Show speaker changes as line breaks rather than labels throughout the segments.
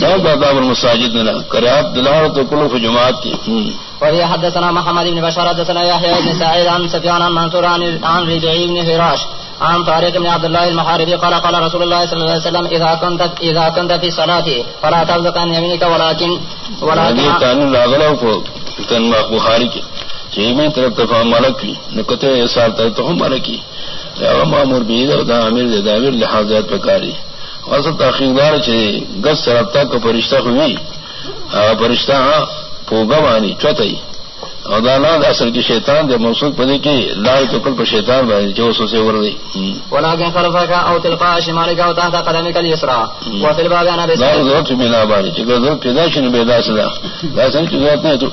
سب آداب المساجد نے کریات دلار تو کلو جماعت کی
وهي حدثنا محمد بن بشار حدثنا يحيى بن سعيد عن سفيان عن منصور عن ربيعي بن فراش عن طارق بن عبد الله المحاربي قال قال رسول الله صلى الله عليه وسلم اذا كنت اذا كنت في صلاه فلا تبزق عن يمينك ولكن ولكن
قانون لاغلو کو تن بخاری کی۔ چیمی طرف تفا ملک کی۔ نکتے سال تک تو ملک کی۔ مامور بھی دا امیر دا امیر لحاظات پکاری۔ اصل تحقیقدار چھ گس رابطہ کا فرشتہ ہوئی فرشتہ پوگا وانی چوتھائی۔ اور دالان اصل کی شیطان جب موسوق پدے کی لال تو کل پر شیطان بھائی جو سو سے ور گئی
ولكن خلفك او تلقاء شمالك او تحت قدمك اليسرى۔ وفي الباب انا بس
ضرورت بنا باری چکر ضرورت پیدا شنو بیدا سدا۔ ویسے کی ضرورت نہیں تو۔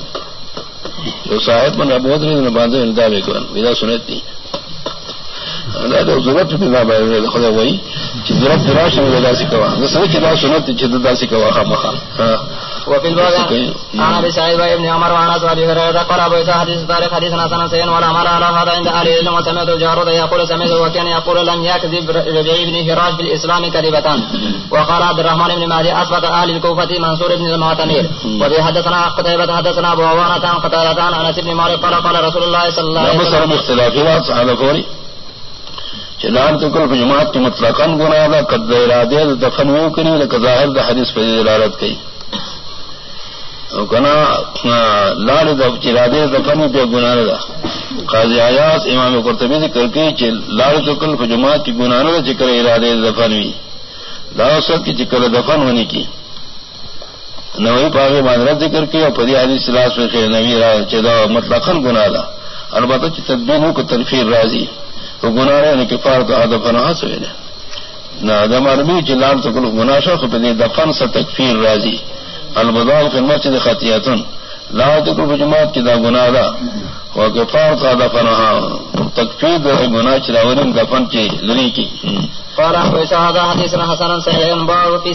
جو صاحب من ابود نے باندھے اندا بے کون بیدا سنت نہیں۔ ضرورت پیدا بھائی خدا وہی۔ ضرورت پیدا شنو بیدا سکوا سمجھ دا سنت چدا سکوا خامخا. ہاں.
وفي الباب عن ابي سعيد بن عمر وعن ابي هريره قال ابو اسحاق حديث طارق حديث حسن سين ولا مال على هذا عند اهل العلم وسمعت الجارود يقول سمعت وكان يقول لم يكذب ربيع بن فراش بالاسلام كذبتان وقال عبد الرحمن بن مهدي اثبت اهل الكوفه منصور بن المعتمر. وفي حدثنا قتيبة حدثنا ابو عوانة عن قتادة عن انس بن مالك قال قال رسول الله صلى الله عليه وسلم.
اختلافات صحابه فوري چلان تو کل جماعت کی مطلقاً گناہ دا، قد ارادے دفن وہ کری، لکہ ظاہر دا حدیث پر دلالت کی کنا لال چرادے دفن پہ گنا دا۔ قاضی آیاس امام قرطبی ذکر کی لال چکل جماعت کی گنا دا چکر ارادے دفن ہوئی۔ لا سب کی چکر دفن ہونے کی۔ نوی پاگے باندرت ذکر کی اور پری حدیث سلاس میں نوی چدا مطلق گنا دا۔ البتہ تدبین کو تنفیر راضی۔ تو گنا رہے کفار تو دفن ہاتھ ہوئے نہ دم عربی چلال تو کل گناشا خود دفن سے تکفیر راضی۔ البدال فی المسجد خطیتن لا تکر جماعت کی دا گناہ دا۔ وکفار کا دفنہا تکفیر دا گناہ چلاورن دفن کی لری کی۔
قال ابو اسحاق حديث حسن صحيح باب في